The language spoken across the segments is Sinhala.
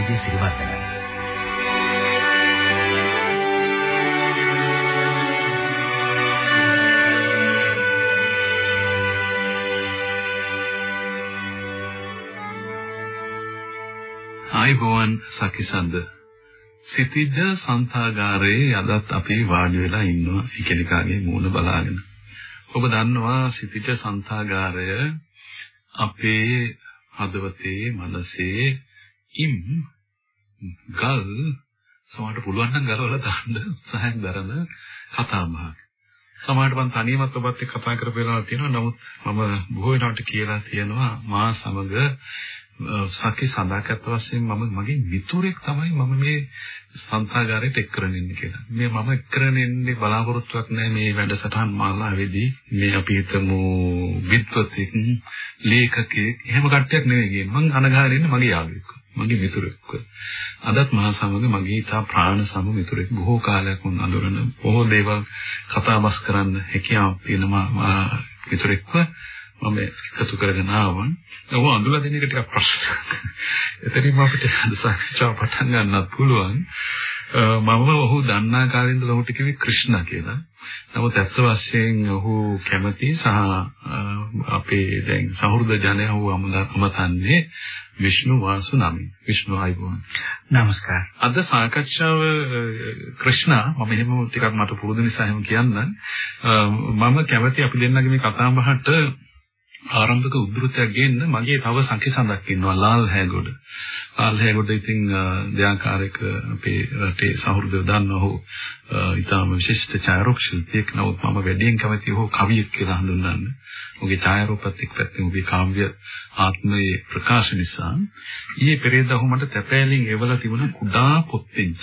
විජේසිරිවර්ධන ආයිබෝවන් සකිසන්ද සිතිජ සංතාගාරයේ අදත් අපි වාඩි වෙලා ඉන්නවා. එකිනෙකාගේ මූණ බලාගෙන. ඔබ දන්නවා සිතිජ සංතාගාරය අපේ හදවතේ මනසේ ඉම් ගල් සමහරට පුළුවන් නම් ගලවලා දාන්න උත්සාහයක් දරන කතා බහක්. සමහරට මම තනියමත් ඔබත් එක්ක කතා කරපේලා තියෙනවා. නමුත් මම බොහෝ වෙනාට කියලා තියෙනවා මා සමග සකි සඳහකට වශයෙන් මම මගේ මිතුරෙක් තමයි මම මේ සංතාගාරයට එක් කරගෙන ඉන්නේ කියලා. මේ මම එක් කරගෙන ඉන්නේ බලාපොරොත්තුවක් නැහැ මේ වැඩසටහන් මාලාවේදී මේ අපි හිතමු විද්වතෙක් ලේඛකෙක් එහෙම කට්ටියක් නෙවෙයි මම අනගාගෙන ඉන්නේ මගේ යාළුවෙක්. මගේ මිතුරෙක්. අදත් මහා සමග මගේ තා ප්‍රාණ සම මිතුරෙක් බොහෝ කාලයක් වුණ අඳුරන බොහෝ දේවල් කතා බස් කරන්න හැකියාවක් තියෙන මා මිතුරෙක්ව මම එකතු කරගෙන ආවන්. ඔහු අඳුලා දෙන එක ටිකක් ප්‍රශ්න. එතනින්ම අපිට අද සාකච්ඡාව පටන් ගන්නත් පුළුවන්. මම ඔහු දන්නා කාලේ ඉඳලා ඔහුට කිව්වේ ක්‍රිෂ්ණා කියලා. නමුත් ඇත්ත වශයෙන් ඔහු කැමති සහ අපේ දැන් සහෘද ජනයා ඔහු අමතන්නේ විෂ්ණු වාසු නමින්. විෂ්ණු ආයිබෝන්. නමස්කාර. අද සාකච්ඡාව ක්‍රිෂ්ණා මම එහෙම ටිකක් මට පුරුදු නිසා එහෙම කියන්නම්. මම කැමති අපි දෙන්නගේ මේ කතා බහට ආරම්භක උද්ෘතයක් ගේන්න මගේ තව සංකේසඳක් ඉන්නවා ලාල් හැගොඩ. ලාල් හැගොඩ ඉතින් දෙආකාරයක අපේ රටේ සහෘදව දන්නවෝ ඊටාම විශිෂ්ට ඡායාරූප ශිල්පියෙක් නමුත් මම වැඩියෙන් කැමති ඔහු කවියෙක් කියලා හඳුන්වන්නේ. ඔහුගේ ඡායාරූපත් එක්ක පැත්තෙන් ඔහුගේ කාව්‍ය ආත්මයේ ප්‍රකාශ නිසා ඊයේ පෙරේදා ඔහු මට තැපෑලින් එවලා තිබුණ කුඩා පොත්පින්ච.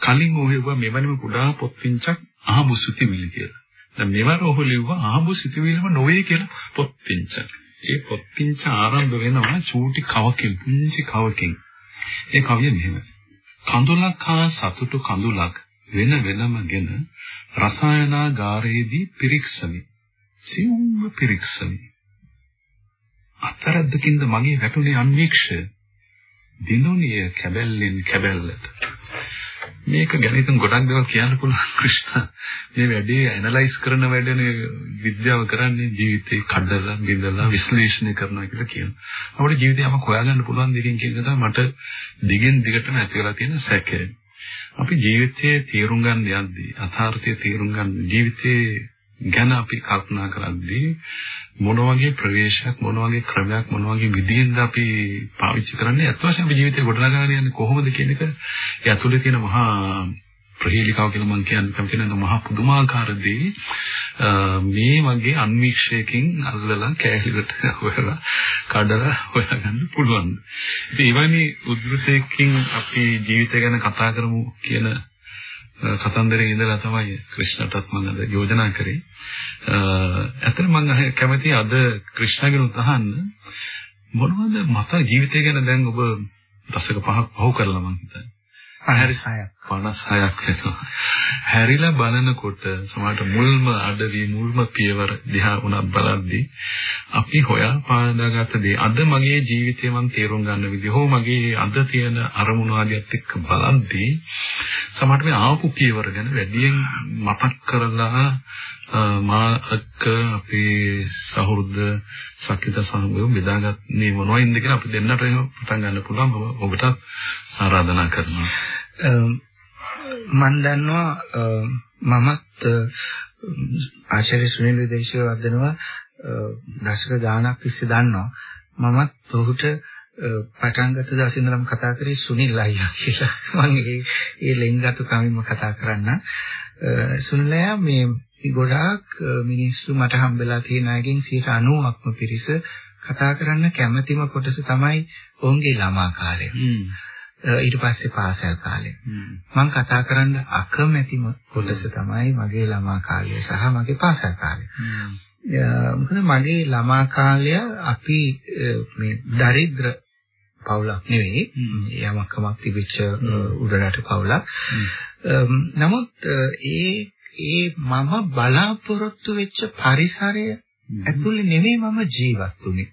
කලින් ඔහු මෙවැනිම කුඩා පොත්පින්චක් අහමු සුතිවිලි කියලා. දැන් මෙවර ඔහු ලිව්වා ආඹු සිතුවිලිම නොවේ කියලා පොත්පින්ච. ඒ පොත්පින්ච ආරම්භ වෙනවා චූටි කවකින් පුංචි කවකින්. ඒ කවිය මෙහෙමයි. කඳුලක් හා සතුටු කඳුලක් වෙන වෙනමගෙන රසායනාගාරයේදී පිරික්සමි. සිවුම්ම පිරික්සමි. අතරද්දකින්ද මගේ වැටුනේ අන්වීක්ෂය. දිනුනිය කැබැල්ලෙන් කැබැල්ලට. මේක ගැන ඉතින් ගොඩක් දේවල් කියන්න පුළුවන් ක්‍රිෂ්ණ. මේ වැඩේ ඇනලයිස් කරන වැඩනේ විද්‍යාව කරන්නේ ජීවිතේ කඩලා බිඳලා විශ්ලේෂණය කරනවා කියලා කියනවා. අපේ ජීවිතේ යමක් හොයාගන්න පුළුවන් දෙකින් කියන එක තමයි මට දිගින් දිගටම ඇති වෙලා තියෙන සැකය. අපි ජීවිතයේ තීරුම් ගන්න යද්දී අථාර්ථයේ තීරුම් ගන්න ජීවිතයේ ගැන අපි කල්පනා කරද්දී මොන වගේ ප්‍රවේශයක් මොන වගේ ක්‍රමයක් මොන වගේ විදියෙන්ද අපි පාවිච්චි කරන්නේ අත් වශයෙන්ම අපි ජීවිතේ ගොඩනගාගෙන යන්නේ කොහොමද කියන එක ඒ ඇතුලේ තියෙන මහා ප්‍රහේලිකාව කියලා මම කියන්නේ කම කියන මහා පුදුමාකාර දේ මේ වගේ අන්වීක්ෂයකින් අල්ලලා කෑහිලට හොයලා කඩලා හොයාගන්න පුළුවන්. ඉතින් එවැනි උද්ෘතයකින් අපි ජීවිතය ගැන කතා කරමු කියන කතන්දරේ ඉඳලා තමයි ක්‍රිෂ්ණටත් මම අද යෝජනා කරේ. ඇත්තට මම කැමති අද ක්‍රිෂ්ණගෙන් උතහන්න මොනවද මත ජීවිතය ගැන දැන් ඔබ දශක පහක් පහු කරලා මම හිතන්නේ. 56ක් 56ක් වෙනවා. හැරිලා බලනකොට සමහරට මුල්ම අඩවි මුල්ම පියවර දිහා උනත් බලද්දී අපි හොයා පාදාගත්ත දේ අද මගේ ජීවිතේ මම තේරුම් ගන්න විදිහ හෝ මගේ අද තියෙන අරමුණු ආදියත් එක්ක බලද්දී සමහරට මේ ආපු පියවර ගැන වැඩියෙන් මතක් කරලා මා එක්ක අපේ සහෘද සකිත සමග බෙදාගත් මේ මොනවයින්ද කියලා අපි දෙන්නට පටන් ගන්න පුළුවන් ඔබට ආරාධනා කරනවා. මම දන්නවා මමත් ආචාර්ය සුනිල් දේශවර්ධනව දශක ගාණක් තිස්සේ දන්නවා. මමත් ඔහුට පටන් ගත්ත දවසේ ඉඳලම කතා කරේ සුනිල් අයියා කියලා. මම ඒ ඒ ලෙන්ගතු කමින්ම කතා කරන්න. සුනිල් අයියා මේ ගොඩාක් මිනිස්සු මට හම්බෙලා තියෙන අයගෙන් 90%ක්ම පිරිස කතා කරන්න කැමැතිම කොටස තමයි ඔවුන්ගේ ළමා කාලය. ඊට පස්සේ පාසල් කාලේ. මම කතා කරන්න අකමැතිම කොටස තමයි මගේ ළමා කාලය සහ මගේ පාසල් කාලය. මොකද මගේ ළමා කාලය අපි මේ දරිද්‍ර පවුලක් නෙවෙයි. යමක් කමක් තිබිච්ච උඩරට පවුලක්. නමුත් ඒ ඒ මම බලාපොරොත්තු වෙච්ච පරිසරය ඇතුලේ නෙවෙයි මම ජීවත් වුනේ.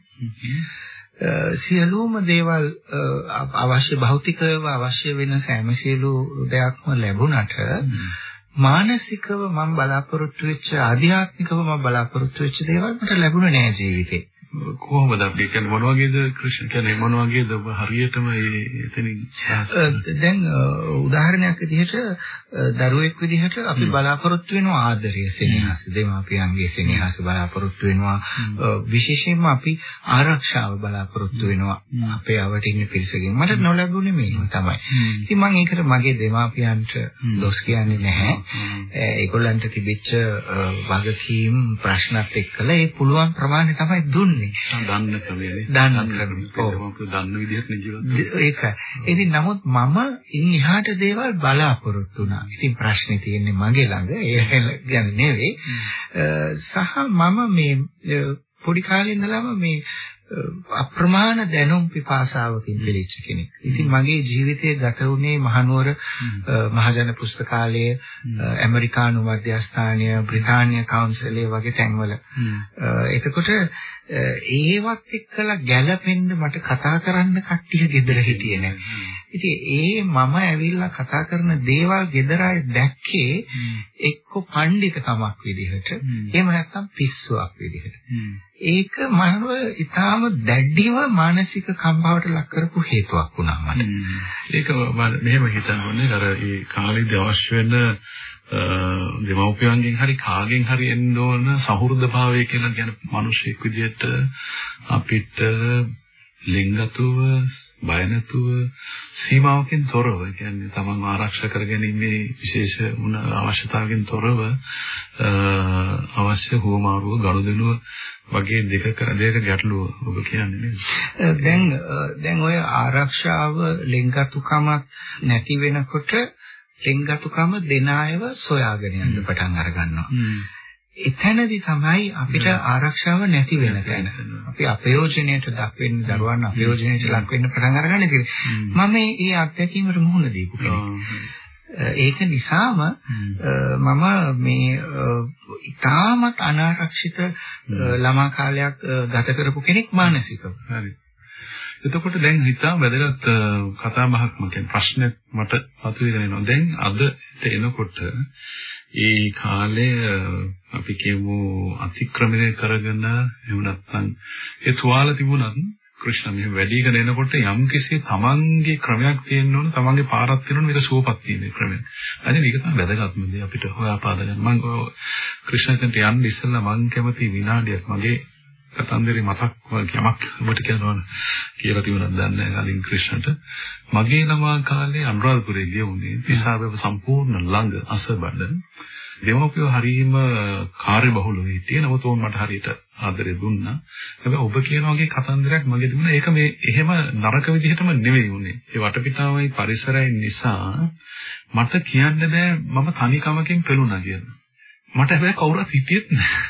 සියලුම දේවල් අවශ්‍ය භෞතිකව අවශ්‍ය වෙන සෑම සියලු දෙයක්ම ලැබුණට මානසිකව මම බලාපොරොත්තු වෙච්ච ආධ්‍යාත්මිකව මම බලාපොරොත්තු වෙච්ච දේවල් මට ලැබුණේ නෑ ජීවිතේ. කොහොමද අපි කියන්නේ මොන වගේද ක්‍රිෂ්ණ කියන්නේ මොන වගේද ඔබ හරියටම එතනින් දැන් උදාහරණයක් විදිහට දරුවෙක් විදිහට අපි බලාපොරොත්තු වෙනවා ආදරය සෙනෙහස. දෙමාපියන්ගේ සෙනෙහස බලාපොරොත්තු වෙනවා. විශේෂයෙන්ම අපි ආරක්ෂාව බලාපොරොත්තු වෙනවා. අපේ අවටින් පිරිසකින්. මට නොලැබුණේ මේක තමයි. ඉතින් මම ඒකට මගේ දෙමාපියන්ට දොස් කියන්නේ නැහැ. ඒගොල්ලන්ට තිබිච්ච වගකීම් ප්‍රශ්නත් එක්කලා ඒ පුළුවන් ප්‍රමාණය තමයි දුන්නේ දන්නේ. දන්න ක්‍රමයනේ. දන්න ක්‍රමය. ඔව්. දන්න විදිහට නේ ඒකයි. ඉතින් නමුත් මම ඉන් එහාට දේවල් බලාපොරොත්තු වුණා. ඉතින් ප්‍රශ්නේ තියෙන්නේ මගේ ළඟ. ඒ කියන්නේ නෙවෙයි. සහ මම මේ පොඩි කාලේ ඉඳලම මේ අප්‍රමාණ දැනුම් පිපාසාවකින් පිළිච්ච කෙනෙක්. ඉතින් මගේ ජීවිතය ගත වුණේ මහනුවර මහජන පුස්තකාලය, ඇමරිකානු මධ්‍යස්ථානය, බ්‍රිතාන්‍ය කවුන්සිලය වගේ තැන්වල. එතකොට ඒවත් එක්කලා ගැළපෙන්න මට කතා කරන්න කට්ටිය ගෙදර හිටියේ නැහැ. ඉතින් ඒ මම ඇවිල්ලා කතා කරන දේවල් අය දැක්කේ එක්ක පඬිතකමක් විදිහට. එහෙම නැත්නම් පිස්සුවක් විදිහට. ඒක මනව ඊටාම දැඩිව මානසික කම්පාවට ලක් කරපු හේතුවක් වුණා මට. ඒක මෙහෙම හිතන්න ඕනේ අර ඒ කාලේදී අවශ්‍ය වෙන දෙමව්පියන්ගෙන් හරි කාගෙන් හරි එන්න ඕන සහෘදභාවය කියලා කියන මිනිසෙක් විදිහට අපිට ලිංගතුව බය නැතුව සීමාවකින් තොරව කියන්නේ තමන් ආරක්ෂා කරගැනීමේ විශේෂ වුණ අවශ්‍යතාවකින් තොරව අවශ්‍ය හුවමාරුව ගනුදෙනුව වගේ දෙකක දෙක ගැටලුව ඔබ කියන්නේ නේද? දැන් දැන් ඔය ආරක්ෂාව ලිංගතුකමක් නැති වෙනකොට ලිංගතුකම දෙන අයව සොයාගෙන යන්න පටන් අර ගන්නවා එතනදී තමයි අපිට ආරක්ෂාව නැති වෙන තැන. අපි අපයෝජනයට දක්වෙන්න දරුවන් අපයෝජනයට ලක් වෙන්න පටන් අරගන්න ඉතින් මම මේ අත්දැකීමට මුහුණ දීපු කෙනෙක්. ඒක නිසාම මම මේ ඉතාමත් අනාරක්ෂිත ළමා කාලයක් ගත කරපු කෙනෙක් මානසිකව. හරි. එතකොට දැන් හිතා වැදගත් කතා බහක් මම කියන්නේ ප්‍රශ්නයක් මට අතුවේගෙන එනවා. දැන් අද එනකොට ඒ කාලය අපි කියමු අතික්‍රමණය කරගෙන එහෙම නැත්නම් ඒ තුවාල තිබුණත් ක්‍රිෂ්ණ මෙහෙම වැඩිගෙන එනකොට යම් කිසි තමන්ගේ ක්‍රමයක් තියෙන්න ඕන තමන්ගේ පාරක් තියෙන්න ඕන මේක සුවපත් තියෙන ක්‍රමය. අනේ මේක තමයි වැදගත්ම දේ අපිට හොයාපාද ගන්න. මම ක්‍රිෂ්ණට යන්න ඉස්සෙල්ලා මම කැමති විනාඩියක් මගේ කතන්දරේ මතක් යමක් ඔබට කියනවා කියලා තිබුණා දන්නේ කලින් ක්‍රිෂ්ණට මගේ ළමා කාලේ අනුරාධපුරේ ගියුනේ තිසාවව සම්පූර්ණ ළඟ අසබඩ දෙමෝපියෝ හරීම කාර්යබහුලව හිටියේ නමුත් උන් මට හරියට ආදරේ දුන්නා හැබැයි ඔබ කියන වගේ කතන්දරයක් මගේ තිබුණා ඒක මේ එහෙම නරක විදිහටම නෙවෙයි උනේ ඒ වටපිටාවයි පරිසරයයි නිසා මට කියන්න බෑ මම තනිකමකින් පෙළුණා කියලා මට හැබැයි කවුරුත් හිටියෙත් නෑ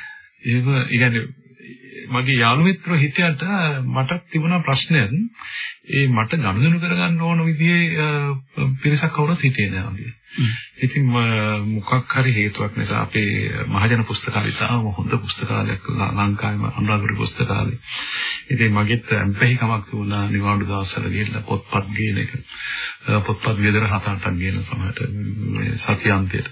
ඒක يعني මගේ යාළු මිත්‍රෝ හිටියට මට තිබුණා ප්‍රශ්නයක් ඒ මට ගනුදෙනු කරගන්න ඕන විදිහේ පිරිසක් කවුරුත් හිටියේ නෑ වගේ. ඉතින් මොකක් හරි හේතුවක් නිසා අපේ මහජන පුස්තකාලය තාම හොඳ පුස්තකාලයක් ලංකාවේ අනුරාධපුර පුස්තකාලේ. ඉතින් මගෙත් අම්පෙහිකමක් තිබුණා නිවාඩු දවස්වල ගිහිල්ලා පොත්පත් ගේන එක. පොත්පත් ගෙදර හත අටක් ගේන සමහරට මේ සතියන්තයට.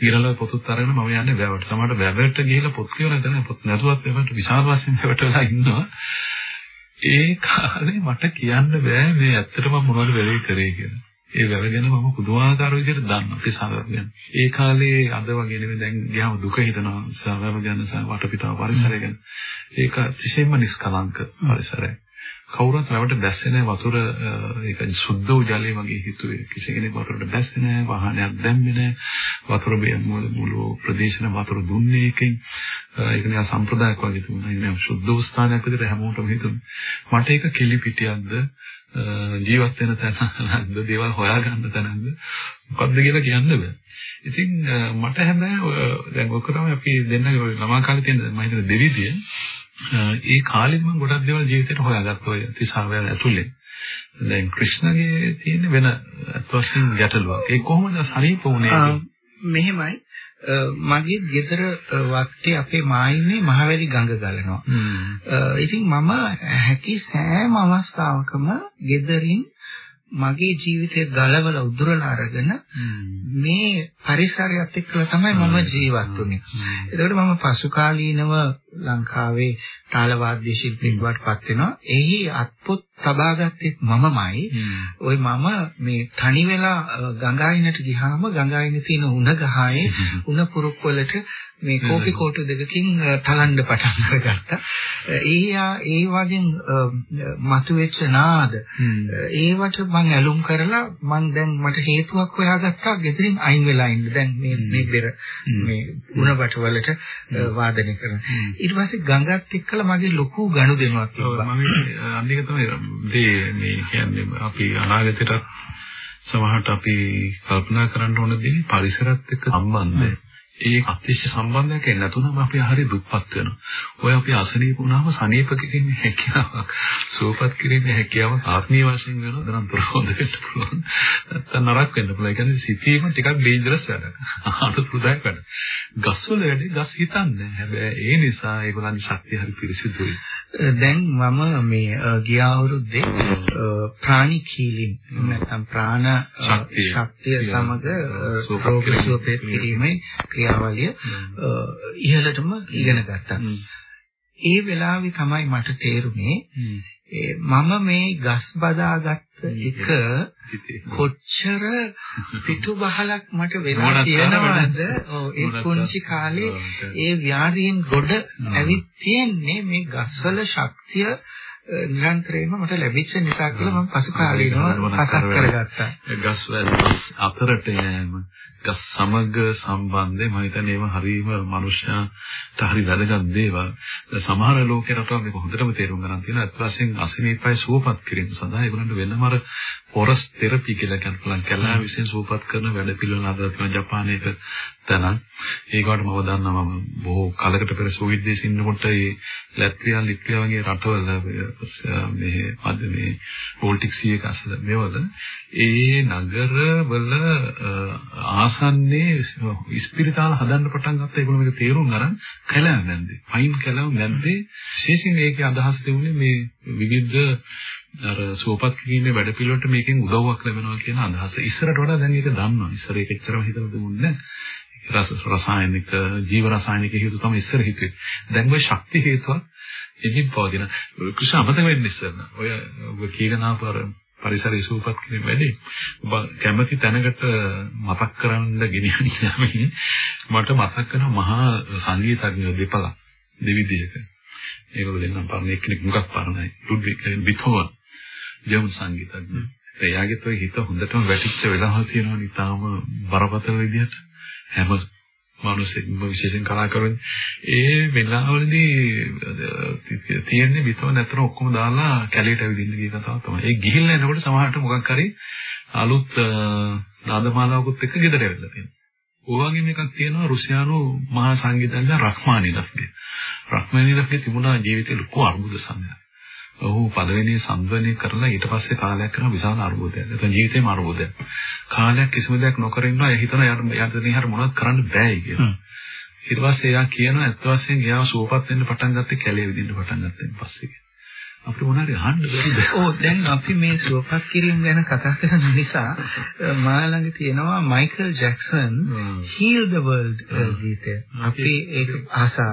ඊළඟ පොතුත් අරගෙන මම යන්නේ වැවට. සමහරට වැවට ගිහිල්ලා පොත් කියවන දැන පොත් නැතුවත් වැවට විශාල වශයෙන් වැවට වෙලා ඉන්නවා. ඒ කාලේ මට කියන්න බෑ මේ ඇත්තටම මොනවද වෙලේ කරේ කියලා. ඒ වැව ගැන මම පුදුමාකාර විදිහට දන්නවා. පිසාව ගැන. ඒ කාලේ අද වගේ නෙවෙයි දැන් ගියාම දුක හිතනවා. සාවව ගැන වටපිටාව පරිසරය ගැන. ඒක කිසිම නිස්කලංක පරිසරයක්. කවුරුත් වැවට බැස්සේ නැහැ වතුර ඒක සුද්ධ වූ ජලය වගේ හිතුවේ. කිසි කෙනෙක් වතුරට බැස්සේ නැහැ වාහනයක් දැම්මේ නැහැ. වතුර මුළු ප්‍රදේශන වතුර දුන්නේ එකෙන් ඒක නිකන් සම්ප්‍රදායක් වගේ තිබුණා. ඉන්නේ සුද්ධ වූ ස්ථානයක් විදිහට හැමෝටම හිතුනේ මට ඒක කිලිපිටියක්ද ජීවත් වෙන තැනක්ද දේවල් හොයාගන්න තැනක්ද මොකද්ද කියලා කියන්න බෑ. ඉතින් මට හැබැයි දැන් ඔක තමයි අපි දෙන්නගේ ළමා කාලේ තියෙන මම හිතන දෙවිදිය. ඒ කාලෙත් මම ගොඩක් දේවල් ජීවිතේට හොයාගත්තා ඔය 39 ඇතුලේ. දැන් ක්‍රිෂ්ණගේ තියෙන වෙන අත්වසින් ගැටලුවක්. ඒ කොහොමද සරීප වුනේ? මෙහෙමයි මගේ ගෙදර වත්තේ අපේ මායිනේ මහවැලි ගඟ ගලනවා. ඉතින් මම හැකි සෑම අවස්ථාවකම ගෙදරින් මගේ ජීවිතය ගලවලා උදුරලා අරගෙන මේ පරිසරයත් එක්කලා තමයි මම ජීවත් වුනේ. ඒකට මම පසු කාලීනව ලංකාවේ තාලවාද්‍ය ශිල්පියෙක් වඩපත් වෙනවා. එහි අත්පොත් තබාගත්තේ මමමයි. ওই මම මේ තනි වෙලා ගංගායිනට ගියාම ගංගායිනේ තියෙන උණ ගහේ උණ පුරුක් වලට මේ කෝපි කෝටු දෙකකින් තලන්න පටන් අරගත්තා. ඒ ඒ වගේ මතුවෙච්ච නාද ඒවට මම ඇලුම් කරලා මම දැන් මට හේතුවක් හොයාගත්තා ගෙදරින් අයින් වෙලා ඉන්න. දැන් මේ මේ බෙර මේ උණබට වලට වාදනය කරන. ඊට පස්සේ ගඟත් එක්කලා මගේ ලොකු ගනුදෙනුවක් තිබ්බා. මම අනික තමයි මේ කියන්නේ අපි අනාගතයට සමහරට අපි කල්පනා කරන්න ඕන දේ පරිසරත් එක්ක සම්බන්ධයි. ඒ අතිශය සම්බන්ධයක් නැතුනම අපි හරි දුප්පත් වෙනවා. ඔය අපි අසනීප වුණාම සනීප කිරීමේ හැකියාවක්, සුවපත් කිරීමේ හැකියාවක් ආත්මීය වශයෙන් වෙනවා. දරම් ප්‍රහොඳ වෙන්න පුළුවන්. නැත්තම් නරක වෙන්න පුළුවන්. ඒ කියන්නේ සිතීම ටිකක් ඩේන්ජරස් වැඩක්. අනුතුරුදායක වැඩක්. ගස්වල වැඩි ගස් හිතන්නේ. හැබැයි ඒ නිසා ඒගොල්ලන්ගේ ශක්තිය හරි පිරිසිදුයි. දැන් මම මේ ගිය අවුරුද්දේ ප්‍රාණි කීලින් නැත්නම් ප්‍රාණ ශක්තිය. සමග රෝග සුවපත් කිරීමේ ක්‍රියාවලිය ඉහළටම ඉගෙන ගත්තා. ඒ වෙලාවේ තමයි මට තේරුනේ මම මේ ගස් බදාගත්ත එක කොච්චර පිටු බහලක් මට වෙලා තියෙනවද? ඒ පුංචි කාලේ ඒ ව්‍යාධීන් ගොඩ ඇවිත් තියෙන්නේ මේ ගස්වල ශක්තිය නිරන්තරයෙන්ම මට ලැබිච්ච නිසා කියලා මම පසු කාලීනව පසක් කරගත්තා. ගස්වල අතරට යෑම ගස් සමග සම්බන්ධය මම හිතන්නේ ඒව හරීම මනුෂ්‍යයාට හරි වැදගත් දේවල්. සමහර ලෝකේ රටවල් මේක හොඳටම තේරුම් ගන්න තියෙනවා. අත් වශයෙන් අසනීපයි සුවපත් කිරීම සඳහා ඒගොල්ලන්ට වෙනම අර පොරස් තෙරපි කියලා කියන පුළුවන් කැලෑ විසින් සුවපත් කරන වැඩ පිළිවෙල අද තියෙන ජපානයේක තැන. ඒකට මම දන්නවා මම බොහෝ කාලයකට පෙර සෝවියට් දේශේ ඉන්නකොට ඒ ලැත්වියා ලිට්වියා වගේ රටවල මේ අද මේ බෝල්ටික් සී එක අසල මේවල ඒ නගරවල ආසන්නයේ ස්පිරිතාල හදන්න පටන් ගත්තා ඒගොල්ලෝ මේක තේරුම් අරන් කැලෑව නැන්දේ. පයින් කැලෑව නැන්දේ විශේෂයෙන් ඒකේ අදහස් තිබුණේ මේ විවිධ අර සුවපත් කිරීමේ වැඩ පිළිවෙලට මේකෙන් උදව්වක් ලැබෙනවා කියන අදහස. ඉස්සරට වඩා දැන් ඒක දන්නවා. ඉස්සර ඒක එච්චරම හිතලා දුන්නේ නැහැ. රස රසායනික ජීව රසායනික හේතු තමයි ඉස්සර හිතුවේ. දැන් ওই ශක්ති හේතුවක් එකින් පවතින. කෘෂි අමතක වෙන්න ඉස්සර. ඔය ඔබ කීගෙන ආපර පරිසරය සූපත් කිරීම වැඩි. ඔබ කැමති තැනකට මතක් කරන්න ගෙනියන්නේ මට මතක් වෙන මහා සංගීතඥයෝ දෙපළක් දෙවිදියක. ඒගොල්ලෝ දෙන්නම් පරණ එක්කෙනෙක් මුගක් පරණයි. රුඩ්වික් බිතෝවන් ජර්මන් සංගීතඥ. එයාගෙත් ඔය හිත හොඳටම වැටිච්ච වෙලාවල් තියෙනවා නිතාම බරපතල විදිහට. හැම මිනිස්සෙක්ම විශේෂයෙන් කලාකරුවන් ඒ වෙලාවලදී තියෙන්නේ විතව නැතර ඔක්කොම දාලා කැලේට ඇවිදින්න ගිය කතාව තමයි. ඒ ගිහිල්ලා එනකොට සමහරට මොකක් හරි අලුත් නාදමාලාවකුත් එක්ක ගෙදර ඇවිල්ලා තියෙනවා. ඔයගෙම එකක් තියෙනවා රුසියානු මහා සංගීතඥ රහ්මානිලෆ්ගේ. රහ්මානිලෆ්ගේ තිබුණා ජීවිතේ ලොකු අර්බුද සමයක්. ඔහු පළවෙනි සංවර්ණය කරලා ඊට පස්සේ කාලයක් කරන විශාල අර්බුදයක්. ඒක ජීවිතේම අර්බුදයක්. කාලයක් කිසිම දෙයක් නොකර ඉන්නවා. ඒ හිතන යාට දෙනිහර මොනවද කරන්න බෑයි කියලා. ඊට පස්සේ එයා කියනවා ඇත්ත වශයෙන් එයාව සුවපත් වෙන්න පටන් ගත්තේ කැලේ විදිහට පටන් ගත්තෙන් පස්සේ. අපිට මොනාරි අහන්න බැරිද? ඔව් දැන් අපි මේ සුවපත් කිරීම ගැන කතා කරන නිසා මා ළඟ තියෙනවා Michael Jackson Heal the World ගීතය. අපි ඒක ආසා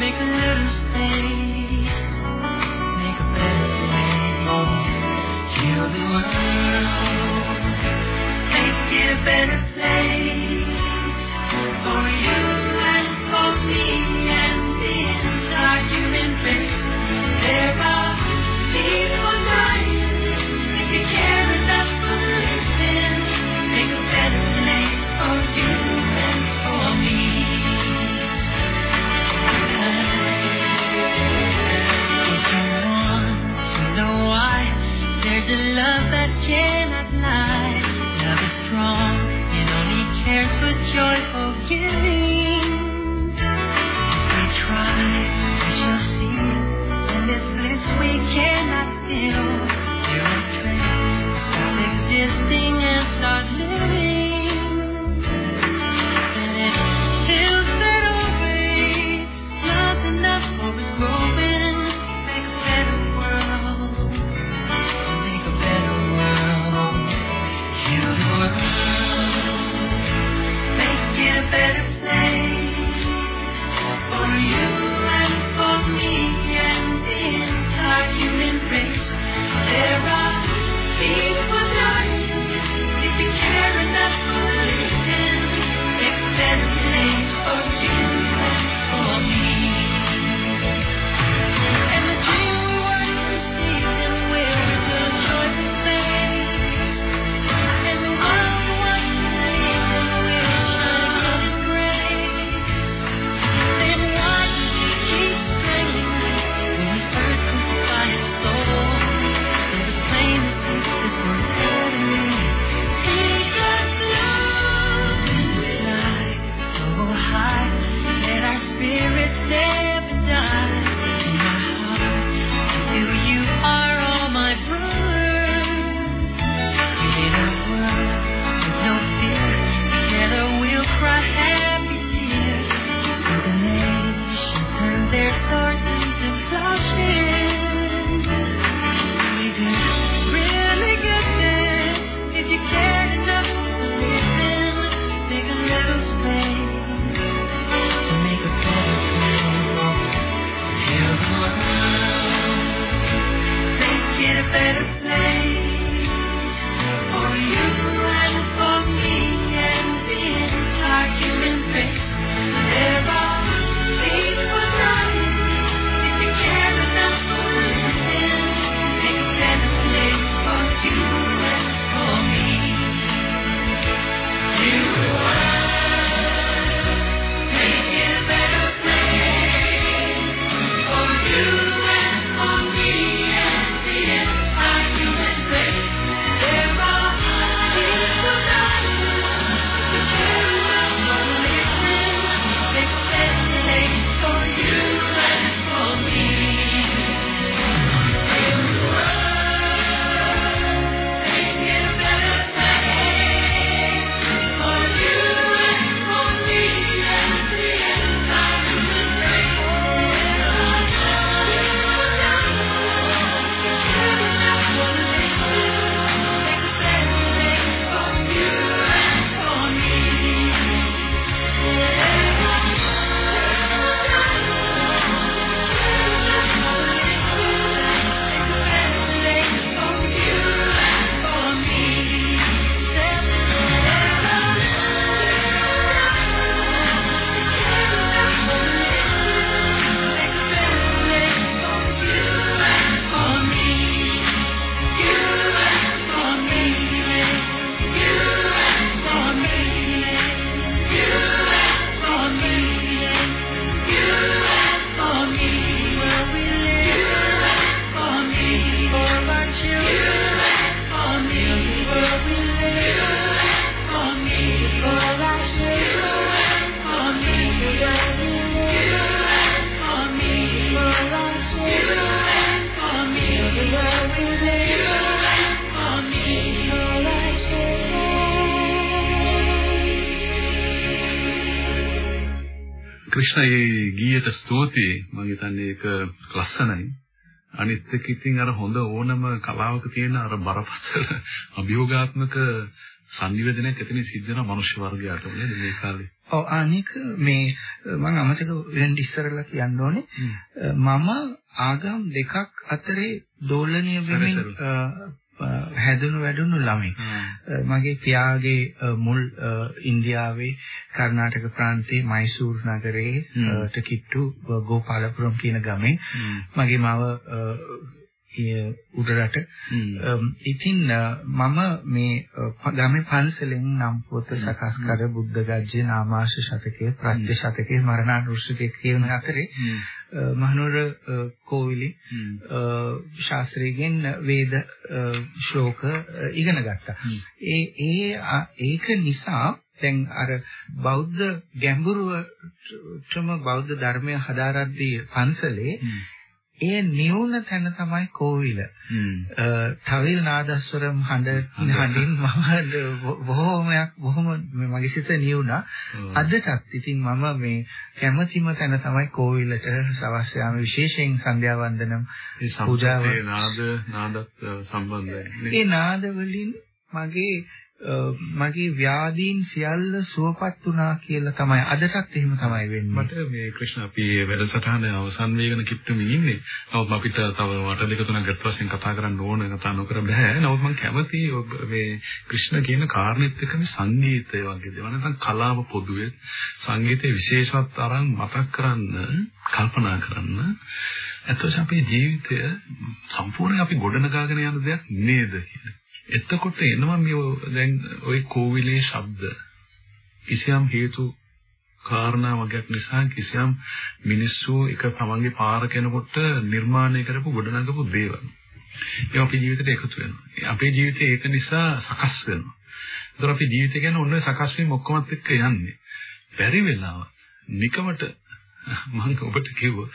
Make a little space, better place Krishna මේ ගීයට ස්තුතියි. මම හිතන්නේ ඒක ලස්සනයි. අනිත් එක ඉතින් අර හොඳ ඕනම කලාවක තියෙන අර බරපතල අභියෝගාත්මක සංනිවේදනයක් එතන සිද්ධ වෙන මනුෂ්‍ය වර්ගයට නේද මේ කාලේ. ඔව් අනික මේ මම අමතක වෙන්න ඉස්සරලා කියන්න ඕනේ මම ආගම් දෙකක් අතරේ දෝලණය වෙමින් හැදුණු වැඩුණු ළමෙක්. මගේ පියාගේ මුල් ඉන්දියාවේ කර්ණාටක ප්‍රාන්තයේ මයිසූර් නගරයේ ටකිට්ටු ගෝපාලපුරම් කියන ගමෙන් මගේ මව උඩරට. ඉතින් මම මේ ගමේ පන්සලෙන් නම් පොත සකස් කර බුද්ධ ගජ්ජේ නාමාශ ශතකයේ ප්‍රත්‍ය ශතකයේ මරණානුස්සතිය කියන අතරේ මහනුවර කෝවිලේ ශාස්ත්‍රයෙන් වේද ශ්ලෝක ඉගෙන ගත්තා. ඒ ඒ ඒක නිසා දැන් අර බෞද්ධ ගැඹුරටම බෞද්ධ ධර්මය හදාරද්දී පන්සලේ ඒ නියුන තැන තමයි කෝවිල. අ, තවිල් නාදස්වරම් හඬ හඬින් මම බොහෝමයක් බොහොම මගේ සිත නියුණා. අදටත් ඉතින් මම මේ කැමැතිම තැන තමයි කෝවිලට සවස් යාම විශේෂයෙන් සන්ධ්‍යා වන්දනම් පූජාව. නාද නාදත් සම්බන්ධයි. ඒ නාද වලින් මගේ මගේ ව්‍යාධීන් සියල්ල සුවපත් වුණා කියලා තමයි අදටත් එහෙම තමයි වෙන්නේ. මට මේ ක්‍රිෂ්ණ අපි මේ වැඩසටහන අවසන් වේගන කිට්ටුමින් ඉන්නේ. නමුත් අපිට තව වට දෙක තුනක් ගත වශයෙන් කතා කරන්න ඕන කතා නොකර බෑ. නමුත් මම කැමතියි ඔබ මේ ක්‍රිෂ්ණ කියන කාරණෙත් එක්ක මේ සංගීතය වගේ දේවල් නැත්නම් කලාව පොදුවේ සංගීතයේ විශේෂවත් අරන් මතක් කරන්න කල්පනා කරන්න එතකොට අපේ ජීවිතය සම්පූර්ණයෙන් අපි ගොඩනගාගෙන යන දෙයක් නේද කියන්නේ. එතකොට එනවා මේ ඔය- දැන් ওই කෝවිලේ ශබ්ද කිසියම් හේතු කාරණා වගේක් නිසා කිසියම් මිනිස්සු එක තමන්ගේ පාර කෙනකොට නිර්මාණය කරපු ගොඩනගපු දේවල්. ඒ අපේ ජීවිතේට එකතු වෙනවා. ඒ අපේ ජීවිතේ ඒක නිසා සකස් වෙනවා. ඒතර අපේ ජීවිතය ගැන ඔන්න ඔය සකස් වීම ඔක්කොමත් එක්ක යන්නේ. බැරි වෙලාවත් නිකමට මම ඔබට කිව්වා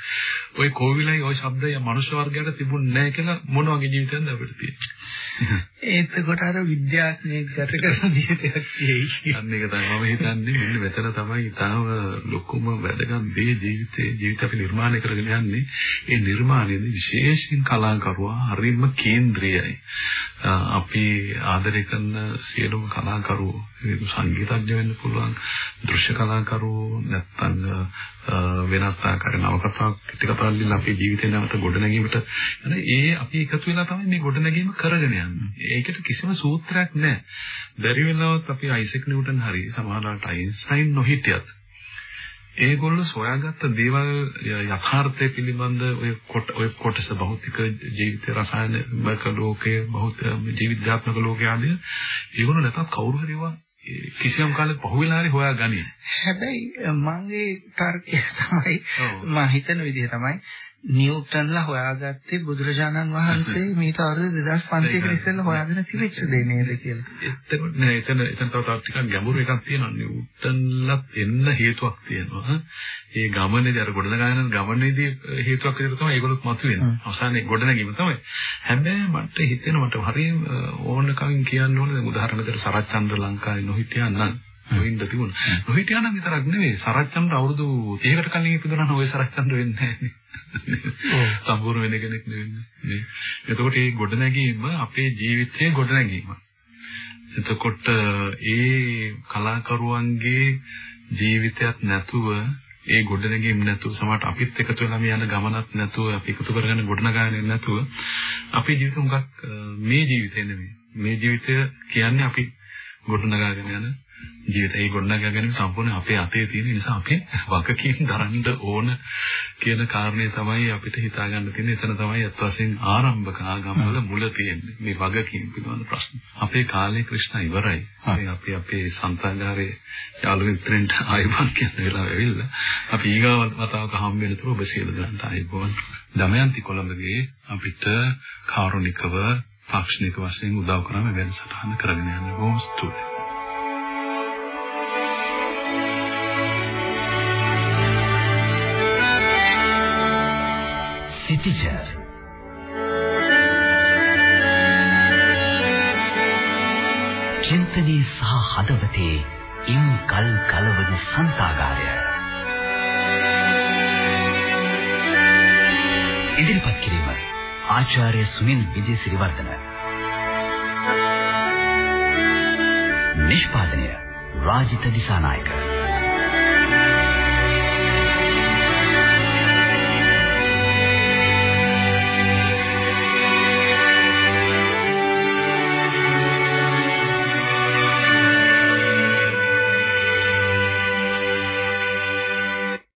ওই කෝවිලයි ওই ශබ්දය මනුෂ්‍ය වර්ගයට තිබුණ නැහැ කියලා මොන වගේ ජීවිතයක්ද අපිට තියෙන්නේ. එතකොට අර විද්‍යාඥයෙක් ගත කරන ජීවිතයක් තියෙයි. අන්න ඒක තමයි මම හිතන්නේ මෙන්න මෙතන තමයි ඊටාව ලොකුම වැදගත් දේ ජීවිතේ ජීවිත අපි නිර්මාණය කරගෙන යන්නේ ඒ නිර්මාණයේදී විශේෂයෙන් කලාකරුවා හරිම කේන්ද්‍රයයි අ, අපි ආදරය කරන සියලුම කලාකරුවෝ ඒ සංගීතඥ වෙන්න පුළුවන් දෘශ්‍ය කලාකරුවෝ නැත්නම් අ, වෙනත් ආකාරයක නවකතා පිටකතා වලින් අපේ ජීවිතේ නැවත ගොඩනැගීමට යන ඒ අපි එකතු වෙලා තමයි මේ ගොඩනැගීම කරගෙන යන්නේ. ඒකට කිසිම සූත්‍රයක් නැහැ. බැරි වෙලාවත් අපි අයිසෙක් නිව්ටන් හරි සමහරවිට අයින්ස්ටයින් නොහිටියත් ඒගොල්ලෝ සොයාගත්ත දේවල් යථාර්ථය පිළිබඳ ඔය කොට ඔය කොටස භෞතික ජීවිත රසායනික ලෝකයේ භෞත ජීවිතාත්මක ලෝකයේ ආදී ඒගොල්ලෝ නැතත් කවුරු හරි ඒවා කිසියම් කාලෙක පහුවෙලා හරි හොයාගනි. හැබැයි මගේ තර්කය තමයි. මම හිතන විදිහ තමයි නිව්ටන්ලා හොයාගත්තේ බුදුරජාණන් වහන්සේ මේට අවුරුදු 2500 කට ඉස්සෙල්ලා හොයාගෙන තිබිච්ච දේ නේද කියලා. එතකොට නෑ එතන එතන තව තව ටිකක් ගැඹුරු එකක් තියෙනවා නිව්ටන්ලත් එන්න හේතුවක් තියෙනවා. ඒ ගමනේදී අර ගොඩනගාගෙන ගමනේදී හේතුවක් විදිහට තමයි ඒගොල්ලොත් මතුවෙන්නේ. අවසානයේ ගොඩනැගීම තමයි. හැබැයි මට හිතෙනවා මට හරිය ඕනකමින් කියන්න ඕනේ දැන් උදාහරණයක් සරච්චන්ද්‍ර ලංකාවේ නොහිටියා නම් නොඉන්න තිබුණා. නොහිටියා නම් විතරක් නෙවෙයි සරච්චන්ද්‍ර අවුරුදු 30කට කලින් ඉපදුනා නම් ওই සරච්චන්ද්‍ර වෙන්නේ නැහැ. සම්පූර්ණ වෙන කෙනෙක් නෙවෙන්නේ. නේ. එතකොට මේ ගොඩනැගීම අපේ ජීවිතයේ ගොඩනැගීම. එතකොට ඒ කලාකරුවන්ගේ ජීවිතයක් නැතුව ඒ ගොඩනැගීම් නැතුව සමහරට අපිත් එකතු වෙලා මේ යන ගමනක් නැතුව අපි එකතු කරගෙන ගොඩනගාගෙන නැතුව අපේ ජීවිත උඟක් අ, මේ ජීවිතේ නෙමෙයි. මේ ජීවිතය කියන්නේ අපි ගොඩනගාගෙන යන ජීවිතය. ඒ ගොඩනගා ගැනීම සම්පූර්ණ අපේ අතේ තියෙන නිසා අපි වගකීම් දරන්න ඕන කියන කාරණේ තමයි අපිට හිතා ගන්න තියෙන්නේ. එතන තමයි අත් වශයෙන් ආරම්භක ආගම්වල මුල තියෙන්නේ. මේ වගකීම් පිළිබඳ ප්‍රශ්න. අපේ කාලේ ක්‍රිෂ්ණ ඉවරයි. අපි අපි අපේ සන්තාගාරයේ යාළුවෙක් ට්‍රෙන්ඩ් ආයුබන් කියන වෙලාව ඇවිල්ලා අපි ඊගාව වතාවක හම් වෙනතුරු ඔබ සියලු දෙනාට ආයුබෝවන්. දමයන්ති කොළඹගේ අපිට කාරුණිකව තාක්ෂණික වශයෙන් උදව් කරන වැඩසටහන කරගෙන යන්න බොහොම ස්තුතියි. teacher. චින්තනයේ සහ හදවතේ ඉම් කල් කලවන සංතාගාරය. ඉදිරිපත් කිරීම ආචාර්ය සුනිල් විජේසිරිවර්ධන. නිෂ්පාදනය රාජිත දිසානායක.